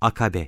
Akabe.